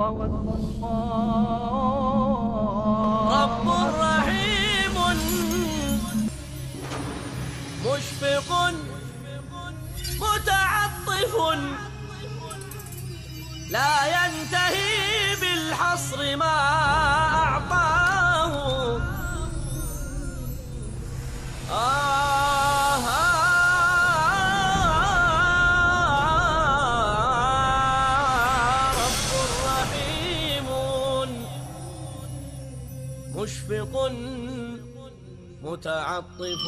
رب رحيم مشفق متعطف لا ينتهي بالحصر ما متعطف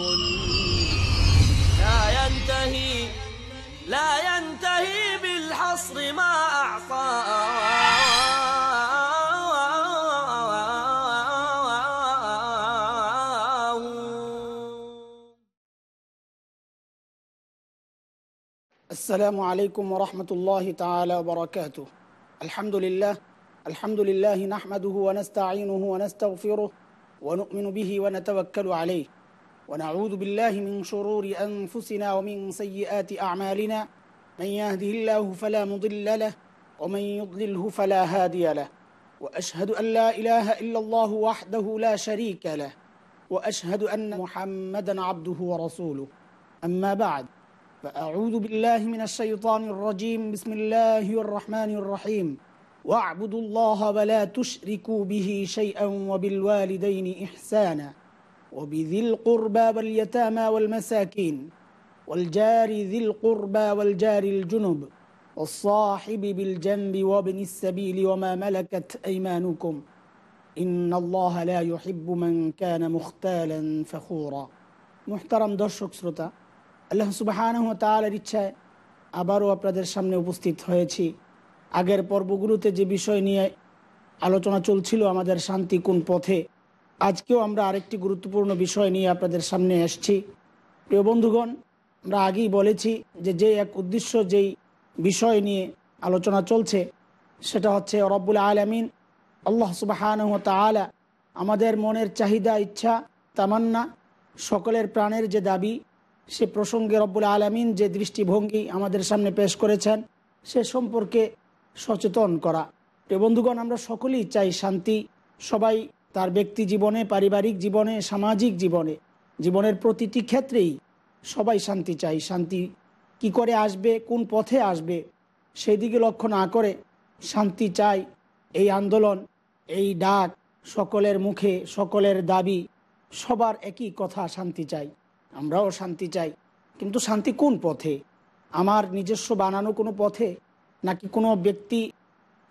لا ينتهي لا ينتهي بالحصر ما أعطاه السلام عليكم ورحمة الله تعالى وبركاته. الحمد لله الحمد لله نحمده ونستعينه ونستغفره ونؤمن به ونتوكل عليه. ونعوذ بالله من شرور أنفسنا ومن سيئات أعمالنا. من يهده الله فلا مضل له ومن يضلله فلا هادي له. وأشهد أن لا إله إلا الله وحده لا شريك له. وأشهد أن محمدا عبده ورسوله. أما بعد فأعوذ بالله من الشيطان الرجيم. بسم الله الرحمن الرحيم. واعبدوا الله ولا تشركوا به شيئا وبالوالدين إحسانا وبذي القربى واليتامى والمساكين والجار ذي القربى والجار الجنب والصاحب بالجنب وابن السبيل وما ملكت أيمانكم إن الله لا يحب من كان مختالا فخورا محترم দর্শক শ্রোতা আল্লাহ সুবাহান তালার ইচ্ছায় আবারও আপনাদের সামনে উপস্থিত হয়েছি আগের পর্বগুলোতে যে বিষয় নিয়ে আলোচনা চলছিল আমাদের শান্তি কোন পথে, আজকেও আমরা আরেকটি গুরুত্বপূর্ণ বিষয় নিয়ে আপনাদের সামনে এসছি প্রিয় বন্ধুগণ, আমরা আগেই বলেছি যে যে এক উদ্দেশ্য যেই বিষয় নিয়ে আলোচনা চলছে, সেটা হচ্ছে রব্বুল আলমিন, আল্লাহ সুবাহান তালা আমাদের মনের চাহিদা, ইচ্ছা, তামান্না, সকলের প্রাণের যে দাবি, সে প্রসঙ্গে রব্বুল আলমিন যে দৃষ্টিভঙ্গি আমাদের সামনে পেশ করেছেন, সে সম্পর্কে সচেতন করা। প্রিয় বন্ধুগণ, আমরা সকলেই চাই শান্তি। সবাই তার ব্যক্তি জীবনে, পারিবারিক জীবনে, সামাজিক জীবনে, জীবনের প্রতিটি ক্ষেত্রেই সবাই শান্তি চাই। শান্তি কি করে আসবে, কোন পথে আসবে, সেই দিকে লক্ষ্য না করে শান্তি চাই। এই আন্দোলন, এই ডাক সকলের মুখে, সকলের দাবি, সবার একই কথা, শান্তি চাই। আমরাও শান্তি চাই। কিন্তু শান্তি কোন পথে? আমার নিজস্ব বানানো কোনো পথে নাকি কোনো ব্যক্তি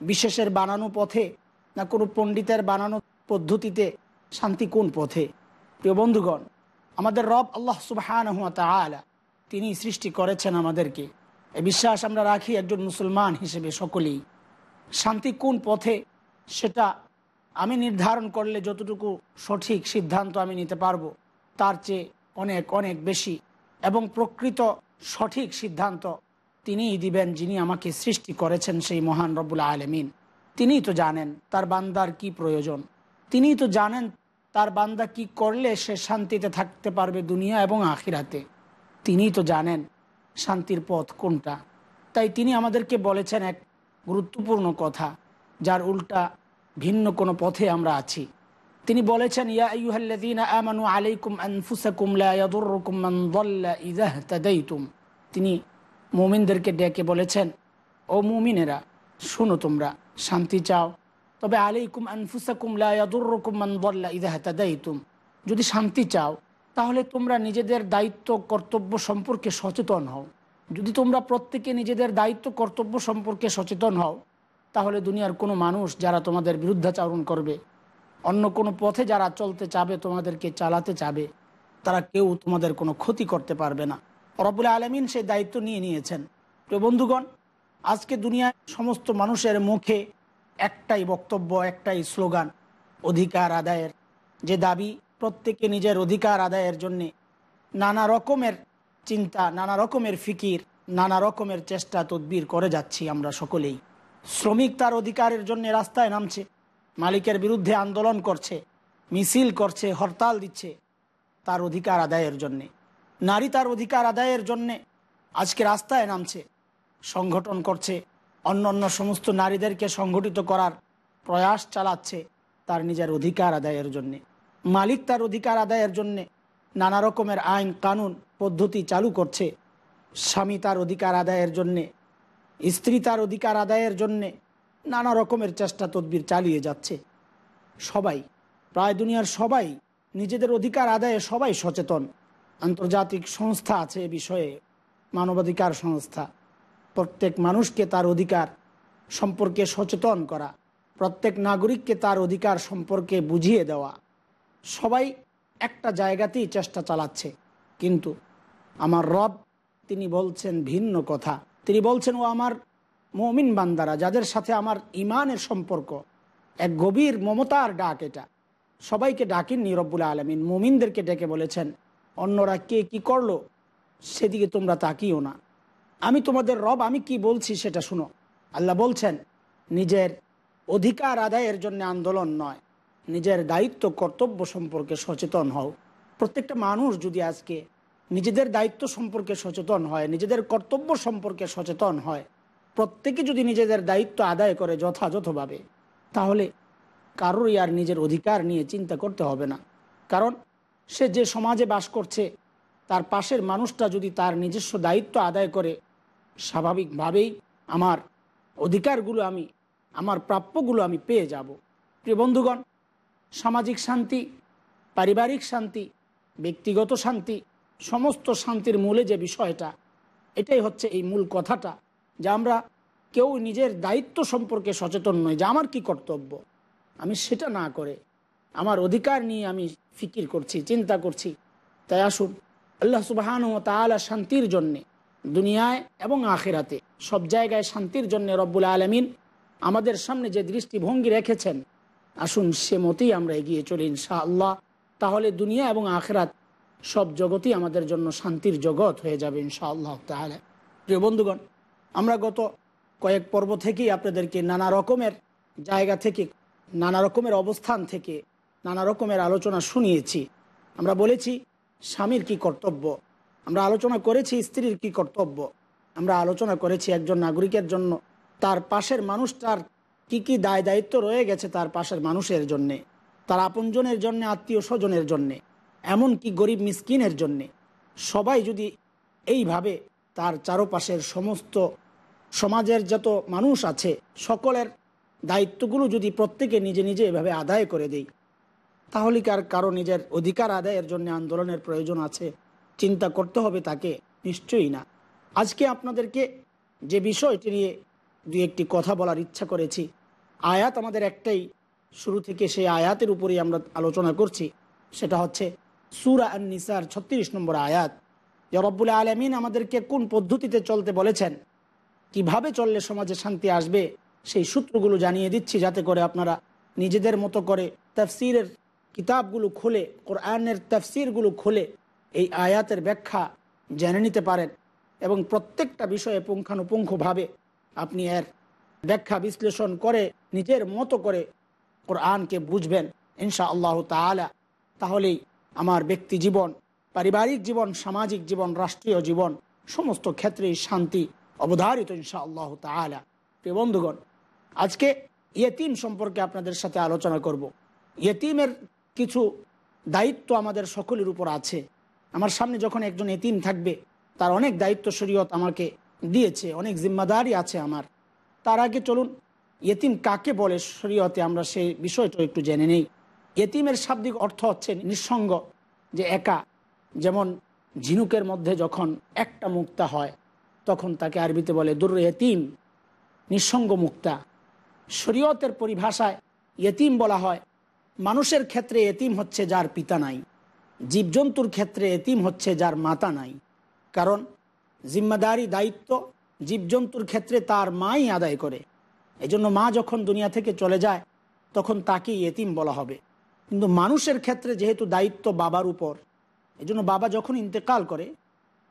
বিশেষের বানানো পথে না কোনো পণ্ডিতের বানানো পদ্ধতিতে শান্তি কোন পথে? প্রিয় বন্ধুগণ, আমাদের রব আল্লাহ সুবাহান তিনি সৃষ্টি করেছেন আমাদেরকে। এ বিশ্বাস আমরা রাখি একজন মুসলমান হিসেবে সকলেই। শান্তি কোন পথে সেটা আমি নির্ধারণ করলে যতটুকু সঠিক সিদ্ধান্ত আমি নিতে পারব, তার চেয়ে অনেক অনেক বেশি এবং প্রকৃত সঠিক সিদ্ধান্ত তিনিই দিবেন যিনি আমাকে সৃষ্টি করেছেন সেই মহান রব্বুল আলমিন। তিনিই তো জানেন তার বান্দার কি প্রয়োজন। তিনিই তো জানেন তার বান্দা কি করলে সে শান্তিতে থাকতে পারবে দুনিয়া এবং আখিরাতে। তিনিই তো জানেন শান্তির পথ কোনটা। তাই তিনি আমাদেরকে বলেছেন এক গুরুত্বপূর্ণ কথা, যার উল্টা ভিন্ন কোনো পথে আমরা আছি। তিনি বলেছেন, ইয়া তিনি মুমিনদেরকে ডেকে বলেছেন, ও মুমিনেরা, শোনো তোমরা, শান্তি চাও। তবে আলাইকুম আনফুসাকুম লায়াদুরকুম মান দল্লা ইদা হাতাদাইতুম। যদি শান্তি চাও, তাহলে তোমরা নিজেদের দায়িত্ব কর্তব্য সম্পর্কে সচেতন হও। যদি তোমরা প্রত্যেকে নিজেদের দায়িত্ব কর্তব্য সম্পর্কে সচেতন হও, তাহলে দুনিয়ার কোনো মানুষ যারা তোমাদের বিরুদ্ধাচারণ করবে, অন্য কোনো পথে যারা চলতে চাবে, তোমাদেরকে চালাতে চাবে, তারা কেউ তোমাদের কোনো ক্ষতি করতে পারবে না। রবুল আলমিন সেই দায়িত্ব নিয়ে নিয়েছেন। তো বন্ধুগণ, আজকে দুনিয়ায় সমস্ত মানুষের মুখে একটাই বক্তব্য, একটাই স্লোগান, অধিকার আদায়ের। যে দাবি, প্রত্যেকে নিজের অধিকার আদায়ের জন্যে নানা রকমের চিন্তা, নানা রকমের ফিকির, নানা রকমের চেষ্টা, তদবির করে যাচ্ছি আমরা সকলেই। শ্রমিক তার অধিকারের জন্য রাস্তায় নামছে, মালিকের বিরুদ্ধে আন্দোলন করছে, মিছিল করছে, হরতাল দিচ্ছে তার অধিকার আদায়ের জন্যে। নারী তার অধিকার আদায়ের জন্যে আজকে রাস্তায় নামছে, সংগঠন করছে, অন্য অন্য সমস্ত নারীদেরকে সংগঠিত করার প্রয়াস চালাচ্ছে তার নিজের অধিকার আদায়ের জন্যে। মালিক তার অধিকার আদায়ের জন্যে নানা রকমের আইন, কানুন, পদ্ধতি চালু করছে। স্বামী তার অধিকার আদায়ের জন্যে, স্ত্রী তার অধিকার আদায়ের জন্যে নানা রকমের চেষ্টা তদবির চালিয়ে যাচ্ছে। সবাই, প্রায় দুনিয়ার সবাই নিজেদের অধিকার আদায়ে সবাই সচেতন। আন্তর্জাতিক সংস্থা আছে এ বিষয়ে, মানবাধিকার সংস্থা। প্রত্যেক মানুষকে তার অধিকার সম্পর্কে সচেতন করা, প্রত্যেক নাগরিককে তার অধিকার সম্পর্কে বুঝিয়ে দেওয়া। সবাই একটা জায়গাতেই চেষ্টা চালাচ্ছে। কিন্তু আমার রব, তিনি বলছেন ভিন্ন কথা। তিনি বলছেন, ও আমার মমিন বান্দারা, যাদের সাথে আমার ইমানের সম্পর্ক, এক গভীর মমতার ডাক এটা। সবাইকে ডাকেননি রব্বুল আলমিন। মুমিনদেরকে ডেকে বলেছেন অন্যরা কে কি করল, সেদিকে তোমরা তাকিও না। আমি তোমাদের রব, আমি কি বলছি সেটা শুনো। আল্লাহ বলছেন, নিজের অধিকার আদায়ের জন্য আন্দোলন নয়, নিজের দায়িত্ব কর্তব্য সম্পর্কে সচেতন হও। প্রত্যেকটা মানুষ যদি আজকে নিজেদের দায়িত্ব সম্পর্কে সচেতন হয়, নিজেদের কর্তব্য সম্পর্কে সচেতন হয়, প্রত্যেকে যদি নিজেদের দায়িত্ব আদায় করে যথাযথভাবে, তাহলে কারোরই আর নিজের অধিকার নিয়ে চিন্তা করতে হবে না। কারণ সে যে সমাজে বাস করছে, তার পাশের মানুষটা যদি তার নিজস্ব দায়িত্ব আদায় করে, স্বাভাবিকভাবেই আমার অধিকারগুলো আমি, আমার প্রাপ্যগুলো আমি পেয়ে যাব। প্রিয় বন্ধুগণ, সামাজিক শান্তি, পারিবারিক শান্তি, ব্যক্তিগত শান্তি, সমস্ত শান্তির মূলে যে বিষয়টা, এটাই হচ্ছে এই মূল কথাটা, যে আমরা কেউ নিজের দায়িত্ব সম্পর্কে সচেতন নয় যে আমার কি কর্তব্য? আমি সেটা না করে, আমার অধিকার নিয়ে আমি ফিকির করছি, চিন্তা করছি। তাই আসুন, আল্লাহ সুবাহান ও তালা শান্তির জন্যে দুনিয়ায় এবং আখেরাতে সব জায়গায় শান্তির জন্য রব্বুল আলমিন আমাদের সামনে যে দৃষ্টিভঙ্গি রেখেছেন, আসুন সে মতেই আমরা এগিয়ে চলি ইনশা আল্লাহ তাহলে দুনিয়া এবং আখেরাত সব জগতই আমাদের জন্য শান্তির জগৎ হয়ে যাবে ইনশা আল্লাহ তাহলে প্রিয় বন্ধুগণ, আমরা গত কয়েক পর্ব থেকেই আপনাদেরকে নানা রকমের জায়গা থেকে, নানা রকমের অবস্থান থেকে নানা রকমের আলোচনা শুনিয়েছি। আমরা বলেছি, স্বামীর কি কর্তব্য? আমরা আলোচনা করেছি, স্ত্রীর কি কর্তব্য? আমরা আলোচনা করেছি একজন নাগরিকের জন্য। তার পাশের মানুষটার কি কি দায় দায়িত্ব রয়ে গেছে তার পাশের মানুষের জন্যে, তার আপনজনের জন্যে আত্মীয় স্বজনের জন্যে, এমনকি গরিব মিসকিনের জন্যে। সবাই যদি এইভাবে তার চারপাশের সমস্ত সমাজের যত মানুষ আছে, সকলের দায়িত্বগুলো যদি প্রত্যেকে নিজে নিজে এভাবে আদায় করে দেই তাহলে কার কারও নিজের অধিকার আদায়ের জন্য আন্দোলনের প্রয়োজন আছে? চিন্তা করতে হবে তাকে, নিশ্চয়ই না। আজকে আপনাদেরকে যে বিষয়টি নিয়ে দু একটি কথা বলার ইচ্ছা করেছি, আয়াত আমাদের একটাই। শুরু থেকে সেই আয়াতের উপরেই আমরা আলোচনা করছি, সেটা হচ্ছে সুরা নিসার ছত্রিশ নম্বর আয়াত। যে রব্বুল আলমিন আমাদেরকে কোন পদ্ধতিতে চলতে বলেছেন? কীভাবে চললে সমাজে শান্তি আসবে? সেই সূত্রগুলো জানিয়ে দিচ্ছি যাতে করে আপনারা নিজেদের মতো করে তফসিরের কিতাবগুলো খুলে, কোরআনের তফসিরগুলো খুলে এই আয়াতের ব্যাখ্যা জেনে নিতে পারেন এবং প্রত্যেকটা বিষয়ে পুঙ্খানুপুঙ্খভাবে আপনি এর ব্যাখ্যা বিশ্লেষণ করে, নিজের মতো করে কোরআনকে বুঝবেন ইনশা আল্লাহ তালা তাহলেই আমার ব্যক্তি জীবন, পারিবারিক জীবন, সামাজিক জীবন, রাষ্ট্রীয় জীবন সমস্ত ক্ষেত্রেই শান্তি অবধারিত ইনশা আল্লাহ তালা প্রিয় বন্ধুগণ, আজকে ইয়েতিম সম্পর্কে আপনাদের সাথে আলোচনা করব। ইয়েতিমের কিছু দায়িত্ব আমাদের সকলের উপর আছে। আমার সামনে যখন একজন এতিম থাকবে, তার অনেক দায়িত্ব শরীয়ত আমাকে দিয়েছে, অনেক জিম্মাদারি আছে আমার। তার আগে চলুন, এতিম কাকে বলে শরীয়তে আমরা সেই বিষয়টা একটু জেনে নেই। এতিমের শাব্দিক অর্থ হচ্ছে নিঃসঙ্গ, যে একা। যেমন ঝিনুকের মধ্যে যখন একটা মুক্তা হয়, তখন তাকে আরবিতে বলে দুর এতিম, নিঃসঙ্গ মুক্তা। শরীয়তের পরিভাষায় এতিম বলা হয় মানুষের ক্ষেত্রে এতিম হচ্ছে যার পিতা নাই। জীবজন্তুর ক্ষেত্রে এতিম হচ্ছে যার মাতা নাই। কারণ জিম্মাদারি, দায়িত্ব জীবজন্তুর ক্ষেত্রে তার মাই আদায় করে। এজন্য মা যখন দুনিয়া থেকে চলে যায়, তখন তাকে এতিম বলা হবে। কিন্তু মানুষের ক্ষেত্রে যেহেতু দায়িত্ব বাবার উপর, এজন্য বাবা যখন ইন্তেকাল করে,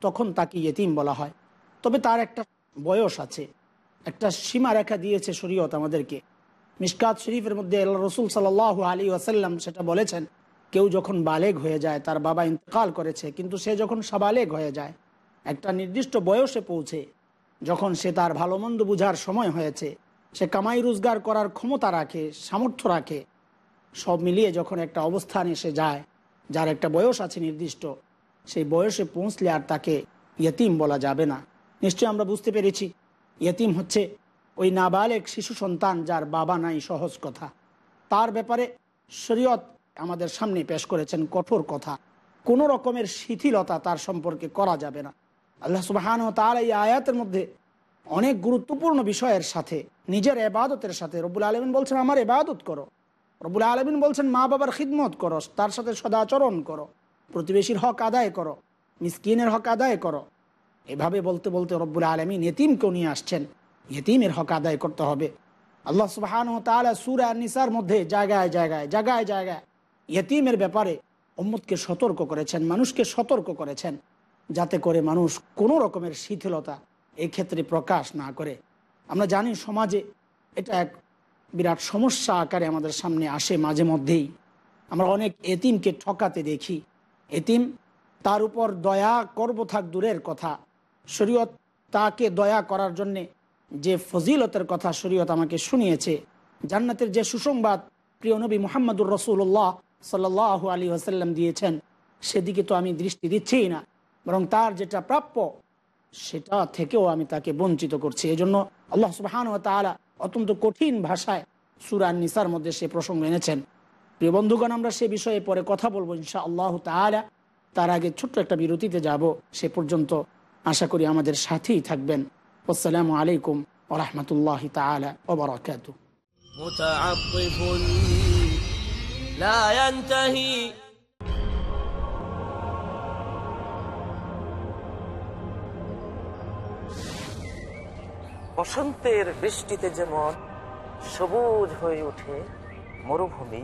তখন তাকে ইয়েতিম বলা হয়। তবে তার একটা বয়স আছে। একটা সীমা রেখা দিয়েছে শরীয়ত আমাদেরকে। মিসকাত শরীফের মধ্যে আল্লাহ রসুল সাল আলী ওয়াসাল্লাম সেটা বলেছেন, কেউ যখন বালেগ হয়ে যায়, তার বাবা ইন্তকাল করেছে, কিন্তু সে যখন সাবালেগ হয়ে যায়, একটা নির্দিষ্ট বয়সে পৌঁছে, যখন সে তার ভালো মন্দ বুঝার সময় হয়েছে, সে কামাই রোজগার করার ক্ষমতা রাখে, সামর্থ্য রাখে, সব মিলিয়ে যখন একটা অবস্থান এসে যায়, যার একটা বয়স আছে নির্দিষ্ট, সেই বয়সে পৌঁছলে আর তাকে ইয়তিম বলা যাবে না। নিশ্চয়ই আমরা বুঝতে পেরেছি, ইয়তিম হচ্ছে ওই নাবালেক শিশু সন্তান যার বাবা নাই, সহজ কথা। তার ব্যাপারে শরীয়ত আমাদের সামনে পেশ করেছেন কঠোর কথা। কোনো রকমের শিথিলতা তার সম্পর্কে করা যাবে না। আল্লাহ সুবাহান তার এই আয়াতের মধ্যে অনেক গুরুত্বপূর্ণ বিষয়ের সাথে, নিজের এবাদতের সাথে রবুল আলমিন বলছেন, আমার এবাদত করো। রবুল আলমিন বলছেন, মা বাবার খিদমত করো, তার সাথে সদাচরণ করো, প্রতিবেশীর হক আদায় করো, মিসকিনের হক আদায় করো। এভাবে বলতে বলতে রব্বুল আলমিন এতিমকেও নিয়ে আসছেন। এতিমের হক আদায় করতে হবে। আল্লাহ সুবাহান সুরা নিসার মধ্যে জায়গায় জায়গায় জায়গায় জায়গায় ইয়তিমের ব্যাপারে উম্মদকে সতর্ক করেছেন, মানুষকে সতর্ক করেছেন, যাতে করে মানুষ কোনো রকমের শিথিলতা ক্ষেত্রে প্রকাশ না করে। আমরা জানি সমাজে এটা এক বিরাট সমস্যা আকারে আমাদের সামনে আসে মাঝে মধ্যেই। আমরা অনেক এতিমকে ঠকাতে দেখি। এতিম তার উপর দয়া করব থাক দূরের কথা। শরীয়ত তাকে দয়া করার জন্যে যে ফজিলতের কথা শরীয়ত আমাকে শুনিয়েছে, জান্নাতের যে সুসংবাদ প্রিয় নবী মোহাম্মদুর রসুল্লাহ সাল্লাহ আলী আসাল্লাম দিয়েছেন, সেদিকে তো আমি দৃষ্টি দিচ্ছিই না। বরং তার যেটা প্রাপ্য, সেটা থেকেও আমি তাকে বঞ্চিত করছি। এই জন্য আল্লাহ সুবাহান ও তালা অত্যন্ত কঠিন ভাষায় সুরান নিসার মধ্যে সে প্রসঙ্গ এনেছেন। প্রিয় বন্ধুগণ, আমরা সে বিষয়ে পরে কথা বলব ইনশা আল্লাহ তালা তার আগে ছোট্ট একটা বিরতিতে যাব, সে পর্যন্ত আশা করি আমাদের সাথেই থাকবেন। আসসালামু আলাইকুম ওরহমতুল্লাহ তালা ওবরাকাত متعطف لا ينتهي বসন্তের বৃষ্টিতে যেমন সবুজ হয়ে ওঠে মরুভূমি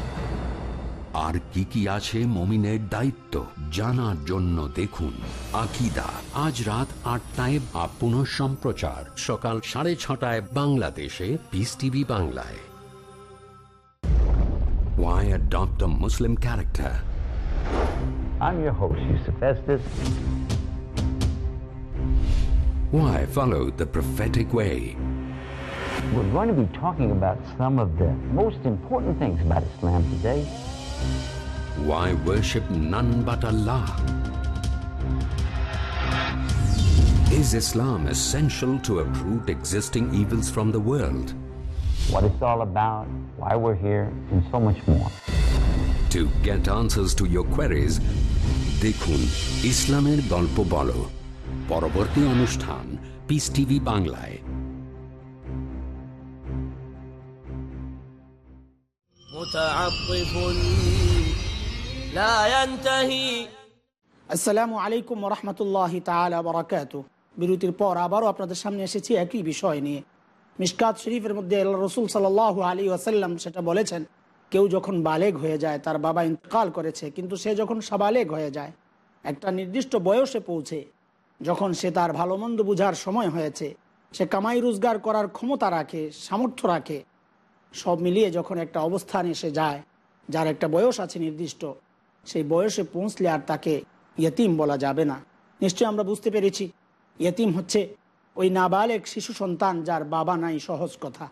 আর কি কি আছে মমিনের দায়িত্ব জানার জন্য দেখুন আকিদা আজ রাত আটটায় বা পুনঃ সম্প্রচার সকাল সাড়ে ছটায় বাংলাদেশে পিস টিভি বাংলায় Why adopt a Muslim character? I'm your host, Yusuf Estes. Why follow the prophetic way? We're going to be talking about some of the most important things about Islam today. Why worship none but Allah? Is Islam essential to uproot existing evils from the world? What it's all about, why we're here, and so much more. To get answers to your queries, দেখুন ইসলামের গল্প বলো পরবর্তী অনুষ্ঠান piece TV বাংলায় متعطف لا ينتهي আসসালামু আলাইকুম রহমতুল্লাহ তালা বরাকাত বিরতির পর আবারও আপনাদের সামনে এসেছি একই বিষয় নিয়ে মিসকাত শরীফের মধ্যে আল্লাহ রসুল সাল আলী ওয়াসাল্লাম সেটা বলেছেন কেউ যখন বালেগ হয়ে যায় তার বাবা ইন্তকাল করেছে কিন্তু সে যখন সাবালেগ হয়ে যায় একটা নির্দিষ্ট বয়সে পৌঁছে যখন সে তার ভালো মন্দ বুঝার সময় হয়েছে সে কামাই রোজগার করার ক্ষমতা রাখে সামর্থ্য রাখে সব মিলিয়ে যখন একটা অবস্থান এসে যায়, যার একটা বয়স আছে নির্দিষ্ট, সেই বয়সে পৌঁছলে আর তাকে ইয়তিম বলা যাবে না। নিশ্চয় আমরা বুঝতে পেরেছি, ইয়তিম হচ্ছে ওই নাবালেক শিশু সন্তান যার বাবা নাই, সহজ কথা।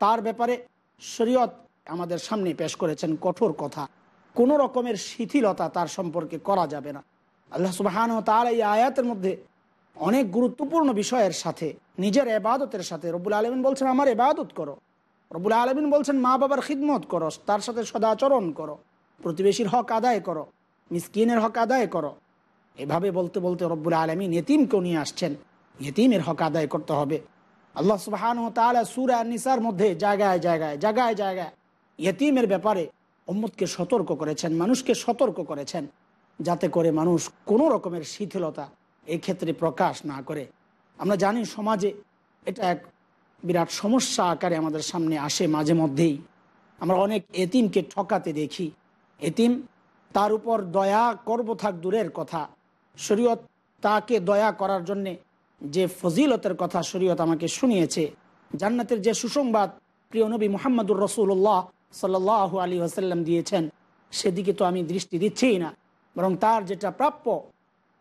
তার ব্যাপারে শরীয়ত আমাদের সামনে পেশ করেছেন কঠোর কথা। কোনো রকমের শিথিলতা তার সম্পর্কে করা যাবে না। আল্লাহ সুবাহান তার এই আয়াতের মধ্যে অনেক গুরুত্বপূর্ণ বিষয়ের সাথে, নিজের এবাদতের সাথে। রবুল আলমিন বলছেন, আমার এবাদত করো। রবুল আলমিন বলছেন, মা বাবার খিদমত করো, তার সাথে সদাচরণ করো, প্রতিবেশীর হক আদায় করো, মিসকিনের হক আদায় করো। এভাবে বলতে বলতে রব্বুল আলমিন এতিমকেও নিয়ে আসছেন। এতিমের হক আদায় করতে হবে। আল্লাহ সুবাহান তালা সুরা নিসার মধ্যে জায়গায় জায়গায় জায়গায় জায়গায় ইয়তিমের ব্যাপারে উম্মতকে সতর্ক করেছেন, মানুষকে সতর্ক করেছেন, যাতে করে মানুষ কোনো রকমের শিথিলতা এই ক্ষেত্রে প্রকাশ না করে। আমরা জানি সমাজে এটা এক বিরাট সমস্যা আকারে আমাদের সামনে আসে মাঝে মধ্যেই। আমরা অনেক এতিমকে ঠকাতে দেখি। এতিম, তার উপর দয়া করব থাক দূরের কথা। শরীয়ত তাকে দয়া করার জন্যে যে ফজিলতের কথা শরীয়ত আমাকে শুনিয়েছে, জান্নাতের যে সুসংবাদ প্রিয় নবী মোহাম্মদুর রসুল্লাহ সাল্লাহ আলী আসাল্লাম দিয়েছেন, সেদিকে তো আমি দৃষ্টি দিচ্ছিই না। বরং তার যেটা প্রাপ্য,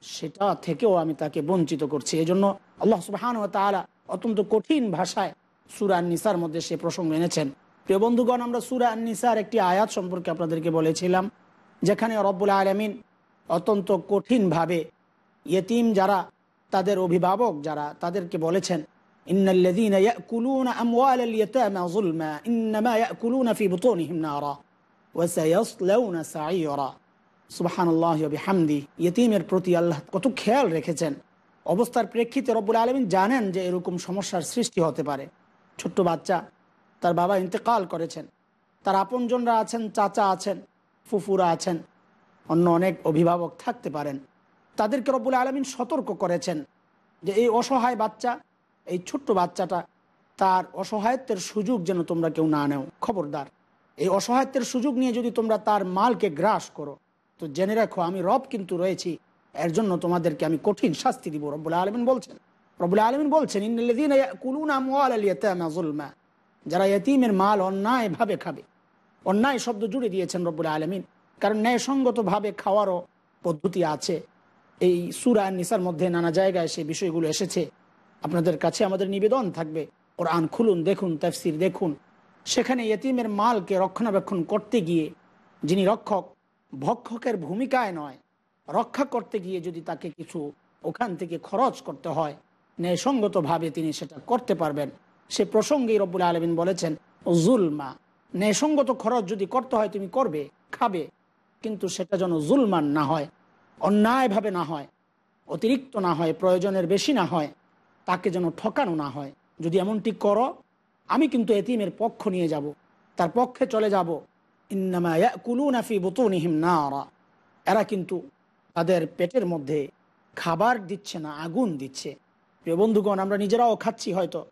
সেটা থেকেও আমি তাকে বঞ্চিত করছি। এই জন্য আল্লাহ সুবাহান ও তালা অত্যন্ত কঠিন ভাষায় সুরা নিসার মধ্যে সে প্রসঙ্গ এনেছেন। প্রিয় বন্ধুগণ, আমরা সুরা নিসার একটি আয়াত সম্পর্কে আপনাদেরকে বলেছিলাম, যেখানে রব্বুল আলমিন অত্যন্ত কঠিনভাবে ইয়েতিম যারা, তাদের অভিভাবক যারা, তাদেরকে বলেছেন ইয়েতিমের প্রতি আল্লাহ কত খেয়াল রেখেছেন। অবস্থার প্রেক্ষিতে রব্বুল আলমিন জানেন যে এরকম সমস্যার সৃষ্টি হতে পারে। ছোট্ট বাচ্চা, তার বাবা ইন্তেকাল করেছেন। তার আপনজনরা আছেন, চাচা আছেন, ফুফুরা আছেন, অন্য অনেক অভিভাবক থাকতে পারেন। তাদেরকে রব্বুল আলমিন সতর্ক করেছেন যে এই অসহায় বাচ্চা, এই ছোট্ট বাচ্চাটা তার অসহায়ত্বের সুযোগ যেন তোমরা কেউ না নেও। খবরদার, এই অসহায়ত্বের সুযোগ নিয়ে যদি তোমরা তার মালকে গ্রাস করো, তো জেনে রাখো আমি রব কিন্তু রয়েছি। এর জন্য তোমাদেরকে আমি কঠিন শাস্তি দিব, রব্বুল আলমিন বলছেন। রব্বুল আলমিন বলছেন যারা এতিমের মাল অন্যায়ভাবে খাবে, অন্যায় শব্দ জুড়ে দিয়েছেন রব্বুল আলমিন। কারণ ন্যায়সঙ্গতভাবে খাওয়ারও পদ্ধতি আছে। এই সুরা নিসার মধ্যে নানা জায়গায় সেই বিষয়গুলো এসেছে। আপনাদের কাছে আমাদের নিবেদন থাকবে। ওর আন খুলুন, দেখুন, তফসির দেখুন। সেখানে এতিমের মালকে রক্ষণাবেক্ষণ করতে গিয়ে যিনি রক্ষক, ভক্ষকের ভূমিকায় নয় রক্ষা করতে গিয়ে যদি তাকে কিছু ওখান থেকে খরচ করতে হয়, ন্যায়সঙ্গতভাবে তিনি সেটা করতে পারবেন। সে প্রসঙ্গেই রব্বুল আলমিন বলেছেন, জুলমা, ন্যায়সঙ্গত খরচ যদি করতে হয় তুমি করবে, খাবে, কিন্তু সেটা যেন জুলমান না হয়, অন্যায়ভাবে না হয়, অতিরিক্ত না হয়, প্রয়োজনের বেশি না হয়, তাকে যেন ঠকানো না হয়। যদি এমনটি করো, আমি কিন্তু এতিমের পক্ষ নিয়ে যাব, তার পক্ষে চলে যাব। ইন্নামা কুলু কুলুনাফি বুতুনিহিম না এরা কিন্তু তাদের পেটের মধ্যে খাবার দিচ্ছে না, আগুন দিচ্ছে। প্রিয় বন্ধুগণ, আমরা নিজেরাও খাচ্ছি হয়তো।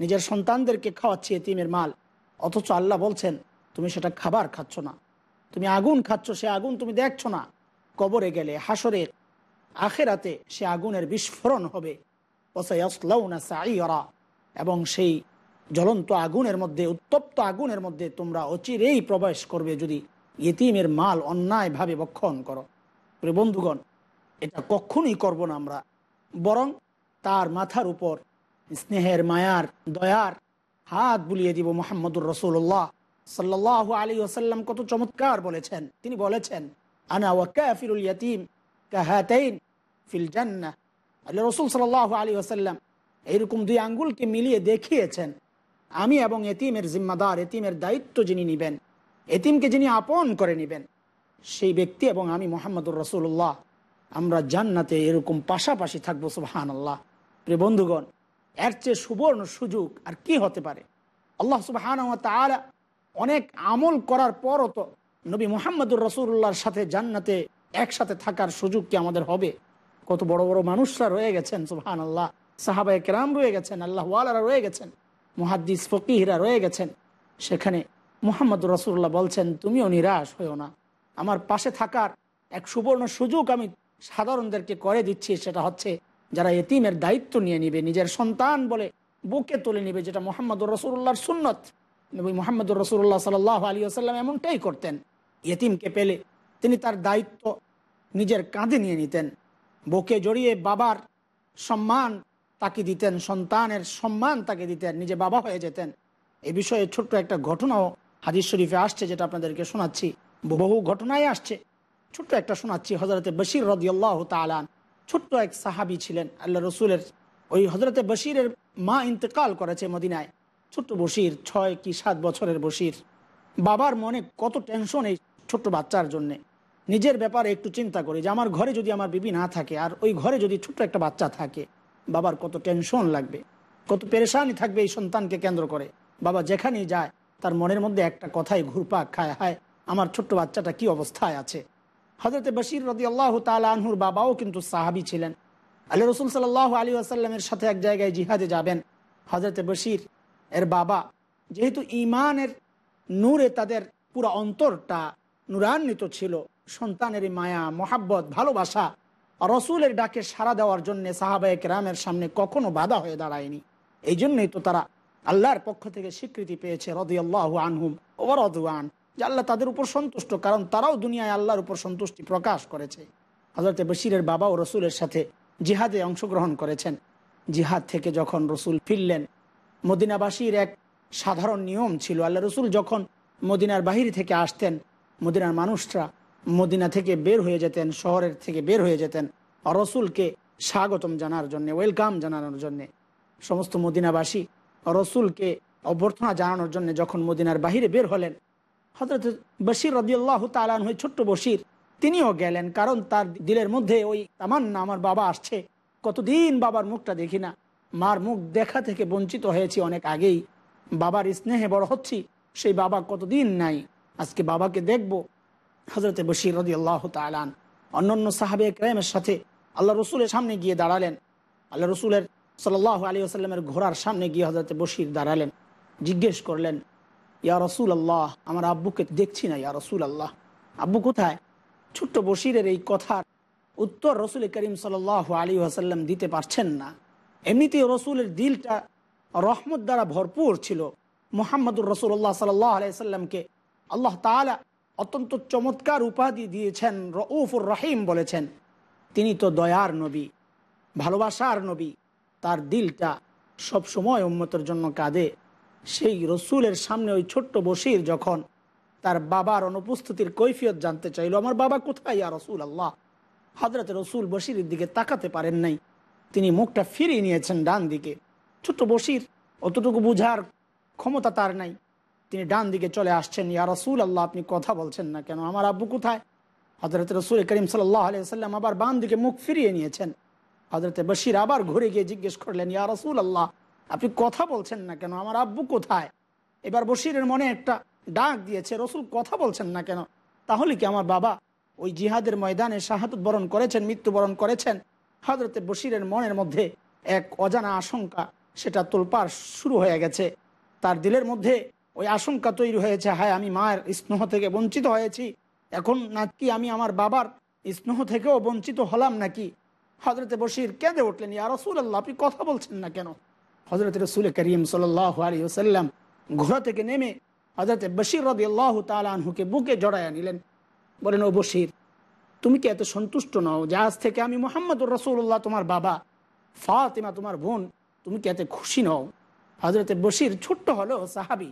নিজের সন্তানদেরকে খাওয়াচ্ছি এতিমের মাল। অথচ আল্লাহ বলছেন, তুমি সেটা খাবার খাচ্ছ না। তুমি আগুন খাচ্ছ, সে আগুন তুমি দেখছ না। কবরে গেলে হাসরের আখেরাতে সে আগুনের বিস্ফোরণ হবে। এবং সেই জ্বলন্ত আগুনের মধ্যে, উত্তপ্ত আগুনের মধ্যে তোমরা অচিরেই প্রবেশ করবে যদি ইতিমের মাল অন্যায়ভাবে বক্ষণ করো। প্রিয় বন্ধুগণ, এটা কখনোই করব না আমরা। বরং তার মাথার উপর, স্নেহের মায়ার, দয়ার হাত বুলিয়ে দিব মোহাম্মদুর রসুল্লাহ সাল্লাহ আলী ওসাল্লাম কত চমৎকার বলেছেন। তিনি বলেছেন, আনা ওয়াকাফিরুল ইয়াতিম কাহাতাইন ফিল জান্নাহ। আল্লাহ রসুল সাল্লাহ আলী ওসাল্লাম এইরকম দুই আঙ্গুলকে মিলিয়ে দেখিয়েছেন। আমি এবং এতিমের জিম্মাদার, এতিমের দায়িত্ব যিনি নিবেন, এতিমকে যিনি আপন করে নেবেন সেই ব্যক্তি এবং আমি মোহাম্মদুর রসুল্লাহ আমরা জান্নাতে এরকম পাশাপাশি থাকব সুহান আল্লাহ প্রিয় বন্ধুগণ, এর চেয়ে সুবর্ণ সুযোগ আর কি হতে পারে? আল্লাহ সুবাহান তালা অনেক আমল করার পরও তো নবী মোহাম্মদুর রসুল্লাহর সাথে জান্নাতে একসাথে থাকার সুযোগ কি আমাদের হবে? কত বড় বড় মানুষরা রয়ে গেছেন সুহান আল্লাহ সাহাবায় কেরাম রয়ে গেছেন, আল্লাহ ওয়ালারা রয়ে গেছেন, মুহাদ্দিস ফকিহরা রয়ে গেছেন। সেখানে মোহাম্মদ রসুল্লাহ বলছেন, তুমিও নিরাশ হয়েও না। আমার পাশে থাকার এক সুবর্ণ সুযোগ আমি সাধারণদেরকে করে দিচ্ছি, সেটা হচ্ছে যারা এতিমের দায়িত্ব নিয়ে নিবে, নিজের সন্তান বলে বুকে তুলে নিবে, যেটা মোহাম্মদ রসুল্লাহর সুন্নত। নবী মোহাম্মদ রসুল্লাহ সাল আলী আসাল্লাম এমনটাই করতেন, এতিমকে পেলে তিনি তার দায়িত্ব নিজের কাঁধে নিয়ে নিতেন, বুকে জড়িয়ে বাবার সম্মান তাকে দিতেন, সন্তানের সম্মান তাকে দিতেন, নিজে বাবা হয়ে যেতেন। এ বিষয়ে ছোট্ট একটা ঘটনাও হাদিস শরীফে আসছে, যেটা আপনাদেরকে শোনাচ্ছি। বহু ঘটনায় আসছে। ছোট্ট একটা শোনাচ্ছি হজরতে বশির রদিয়াল্লাহ তালান ছোট্ট এক সাহাবি ছিলেন আল্লাহ রসুলের। ওই হজরতে বশিরের মা ইন্তেকাল করেছে মদিনায়। ছোট্ট বশির, ছয় কি সাত বছরের বশির। বাবার মনে কত টেনশন এই ছোট্ট বাচ্চার জন্যে। নিজের ব্যাপারে একটু চিন্তা করি যে, আমার ঘরে যদি আমার বিবি না থাকে, আর ওই ঘরে যদি ছোট্ট একটা বাচ্চা থাকে, বাবার কত টেনশন লাগবে। কত পেরেশানি থাকবে এই সন্তানকে কেন্দ্র করে। বাবা যেখানেই যায়, তার মনের মধ্যে একটা কথাই ঘুরপাক খায়, হায় আমার ছোট্ট বাচ্চাটা কি অবস্থায় আছে? হজরত বশির রদি আল্লাহ আনহুর বাবাও কিন্তু সাহাবি ছিলেন। আল্লাহ রসুল সাল্লাহ আলী আসাল্লামের সাথে এক জায়গায় জিহাদে যাবেন। হজরত বশির, এর বাবা, যেহেতু ইমানের নূরে তাদের পুরো অন্তরটা নূরান্বিত ছিল, সন্তানের মায়া, মোহাব্বত, ভালোবাসা, রসুলের ডাকে সাড়া দেওয়ার জন্য সাহাবায়ক রামের সামনে কখনো বাধা হয়ে দাঁড়ায়নি। এই জন্যই তো তারা আল্লাহর পক্ষ থেকে স্বীকৃতি পেয়েছে রদিয়াল্লাহ আনহুম ওরদুয়ান যে আল্লাহ তাদের উপর সন্তুষ্ট, কারণ তারাও দুনিয়ায় আল্লাহর উপর সন্তুষ্টি প্রকাশ করেছে। হজরত বশিরের বাবা ও রসুলের সাথে জিহাদে অংশগ্রহণ করেছেন। জিহাদ থেকে যখন রসুল ফিরলেন, মদিনাবাসীর এক সাধারণ নিয়ম ছিল, আল্লাহ রসুল যখন মদিনার বাহির থেকে আসতেন, মদিনার মানুষরা মদিনা থেকে বের হয়ে যেতেন, শহরের থেকে বের হয়ে যেতেন। রসুলকে স্বাগতম জানার জন্য, ওয়েলকাম জানানোর জন্যে, সমস্ত মদিনাবাসী রসুলকে অভ্যর্থনা জানানোর জন্য যখন মদিনার বাহিরে বের হলেন হজরত বশির রদিয়াল্লাহ তালান হয়ে ছোট্ট বশির, তিনিও গেলেন, কারণ তার দিলের মধ্যে ওই তামান্না আমার বাবা আসছে। কতদিন বাবার মুখটা দেখি না। মার মুখ দেখা থেকে বঞ্চিত হয়েছি অনেক আগেই। বাবার স্নেহে বড় হচ্ছি, সেই বাবা কতদিন নাই, আজকে বাবাকে দেখব। হজরতে বশির রদি আল্লাহ তালান অন্যান্য সাহাবে ক্রাইমের সাথে আল্লাহ রসুলের সামনে গিয়ে দাঁড়ালেন। আল্লাহ রসুলের সাল্লাহ আলী আসাল্লামের ঘোড়ার সামনে গিয়ে হজরতে বশির দাঁড়ালেন। জিজ্ঞেস করলেন ইয়া রসুল আল্লাহ আমার আব্বুকে দেখছি না, ইয়া রসুল আল্লাহ আব্বু কোথায়? ছোট্ট বশিরের এই কথার উত্তর রসুল করিম সাল আলী আসাল্লাম দিতে পারছেন না। এমনিতেই রসুলের দিলটা রহমত দ্বারা ভরপুর ছিল। মোহাম্মদুর রসুল্লাহ সাল্লাহ আলাইসাল্লামকে আল্লাহ তালা অত্যন্ত চমৎকার উপাধি দিয়েছেন, রউফুর রহিম বলেছেন। তিনি তো দয়ার নবী, ভালোবাসার নবী। তার দিলটা সব সময় উন্মতের জন্য কাঁদে। সেই রসুলের সামনে ওই ছোট্ট বসির যখন তার বাবার অনুপস্থিতির কৈফিয়ত জানতে চাইল, আমার বাবা কোথায় ইয়া রসুল আল্লাহ হজরত রসুল বসিরের দিকে তাকাতে পারেন নাই। তিনি মুখটা ফিরিয়ে নিয়েছেন ডান দিকে। ছোট্ট বসির অতটুকু বুঝার ক্ষমতা তার নাই। তিনি ডান দিকে চলে আসছেন, ইয়া রসুল আল্লাহ আপনি কথা বলছেন না কেন? আমার আব্বু কোথায়? হজরত রসুল করিম সাল্লাহ আলিয়াল্লাম আবার বাম দিকে মুখ ফিরিয়ে নিয়েছেন। হজরত বশির আবার ঘুরে গিয়ে জিজ্ঞেস করলেন, ইয়া রসুল আল্লাহ আপনি কথা বলছেন না কেন? আমার আব্বু কোথায়? এবার বশিরের মনে একটা ডাক দিয়েছে, রসুল, কথা বলছেন না কেন? তাহলে কি আমার বাবা ওই জিহাদের ময়দানে শাহাদত বরণ করেছেন, মৃত্যুবরণ করেছেন? হজরতে বশিরের মনের মধ্যে এক অজানা আশঙ্কা, সেটা তোলপার শুরু হয়ে গেছে। তার দিলের মধ্যে ওই আশঙ্কা তৈরি হয়েছে, হায়, আমি মায়ের স্নেহ থেকে বঞ্চিত হয়েছি। এখন নাকি আমি আমার বাবার স্নেহ থেকেও বঞ্চিত হলাম নাকি? হজরতে বশির কেঁদে উঠলেন, ইয়া রসুল আল্লাহ আপনি কথা বলছেন না কেন? হজরত রসুল করিম সাল্লাহ আলী ওসাল্লাম ঘোড়া থেকে নেমে হজরত বশির রদি আল্লাহ তালহুকে বুকে জড়াইয়া নিলেন। বলেন, ও বশির, তুমি কি এত সন্তুষ্ট নও যে আজ থেকে আমি মোহাম্মদুর রসুল্লাহ তোমার বাবা ফাতেমা, তোমার বোন, তুমি কি এতে খুশি নও? হজরতে বশির ছোট্ট হলেও সাহাবি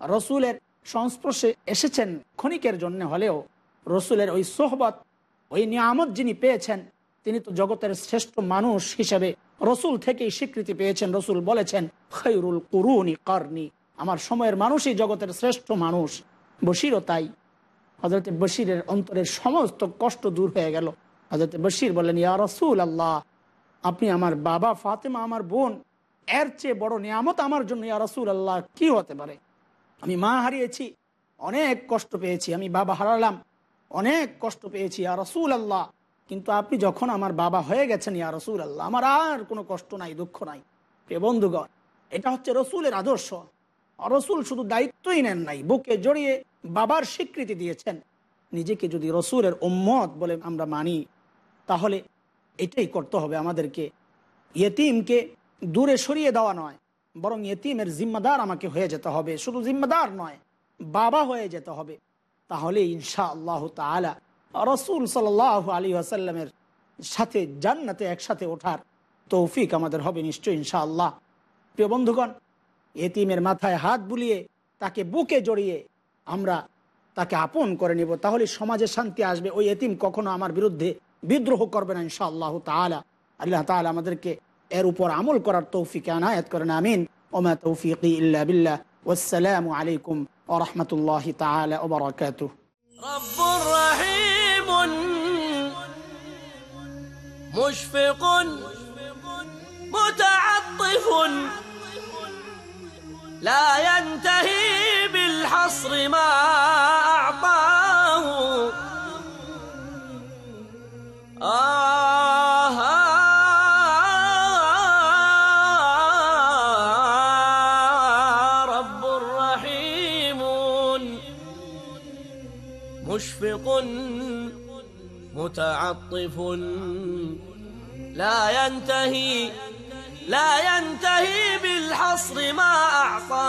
রসুলের সংস্পর্শে এসেছেন ক্ষণিকের জন্য হলেও রসুলের ওই সোহবত, ওই নিয়ামত যিনি পেয়েছেন, তিনি তো জগতের শ্রেষ্ঠ মানুষ হিসেবে রসুল থেকেই স্বীকৃতি পেয়েছেন, রসুল বলেছেন খৈরুল কুরুনি করনি। আমার সময়ের মানুষই জগতের শ্রেষ্ঠ মানুষ। বশিরও তাই। হজরত বশিরের অন্তরের সমস্ত কষ্ট দূর হয়ে গেল। হজরত বশির বললেন, ইয়া রসুল আল্লাহ আপনি আমার বাবা ফাতেমা, আমার বোন। এর চেয়ে বড় নিয়ামত আমার জন্য, ইয়া রসুল আল্লাহ কি হতে পারে? আমি মা হারিয়েছি, অনেক কষ্ট পেয়েছি, আমি বাবা হারালাম, অনেক কষ্ট পেয়েছি, ইয়া রসুল আল্লাহ কিন্তু আপনি যখন আমার বাবা হয়ে গেছেন, ইয়া রসুল আল্লাহ আমার আর কোনো কষ্ট নাই, দুঃখ নাই। প্রিয় বন্ধুগণ, এটা হচ্ছে রসুলের আদর্শ। রসুল শুধু দায়িত্বই নেন নাই, বুকে জড়িয়ে বাবার স্বীকৃতি দিয়েছেন। নিজেকে যদি রসুলের উম্মত বলে আমরা মানি, তাহলে এটাই করতে হবে আমাদেরকে। ইয়েতিমকে দূরে সরিয়ে দেওয়া নয়, বরং ইয়েতিমের জিম্মাদার আমাকে হয়ে যেতে হবে। শুধু জিম্মাদার নয়, বাবা হয়ে যেতে হবে। তাহলে ইনশা আল্লাহ তালা রসুল সাল আলী আসাল্লামের সাথে জান্নাতে একসাথে ওঠার তৌফিক আমাদের হবে নিশ্চয় ইনশা আল্লাহ প্রিয় বন্ধুগণ, এতিমের মাথায় হাত বুলিয়ে, তাকে বুকে জড়িয়ে আমরা তাকে আপন করে নিব। তাহলে সমাজে শান্তি আসবে। ওই এতিম কখনো আমার বিরুদ্ধে বিদ্রোহ করবে না ইনশা আল্লাহ তালা আল্লাহ তালা আমাদেরকে এর উপর আমল করার তৌফিক আনায়াত করেন, আমিন। ওমা তৌফিক ইল্লা বিল্লাহ। আলাইকুম ওরহমতুল্লাহ তালা ওবরাকাতুহ رب رحيم مشفق متعطف لا ينتهي بالحصر ما أعطاه. آه. متعطف لا ينتهي لا ينتهي بالحصر ما أعطى.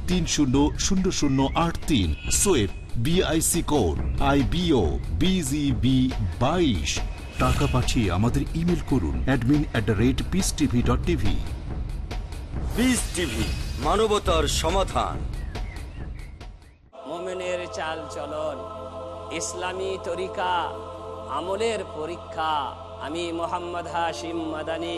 তিন শূন্য শূন্য শূন্য আট তিন। সোয়েব BIC code I BO BGB বাইশ। টাকা পাঠিয়ে আমাদের ইমেল করুন admin at the rate peace TV dot TV peace TV মানবতার সমাধান। মোমেনের চাল চলন ইসলামী তরিকা আমলের পরীক্ষা। আমি মোহাম্মদ হাশিম মাদানি।